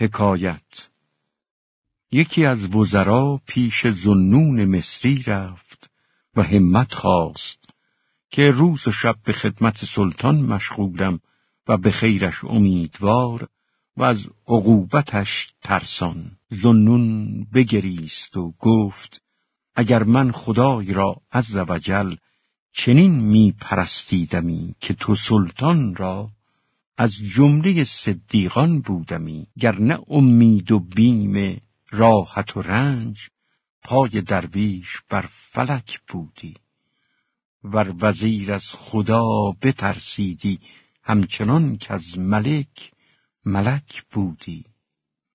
حکایت. یکی از وزرا پیش زنون مصری رفت و همت خواست که روز و شب به خدمت سلطان مشغولم و به خیرش امیدوار و از عقوبتش ترسان. زنون بگریست و گفت اگر من خدای را عز وجل چنین می پرستیدمی که تو سلطان را از جمله صدیقان بودمی گر نه امید و بیم راحت و رنج پای درویش بر فلک بودی. ور وزیر از خدا بترسیدی همچنان که از ملک ملک بودی.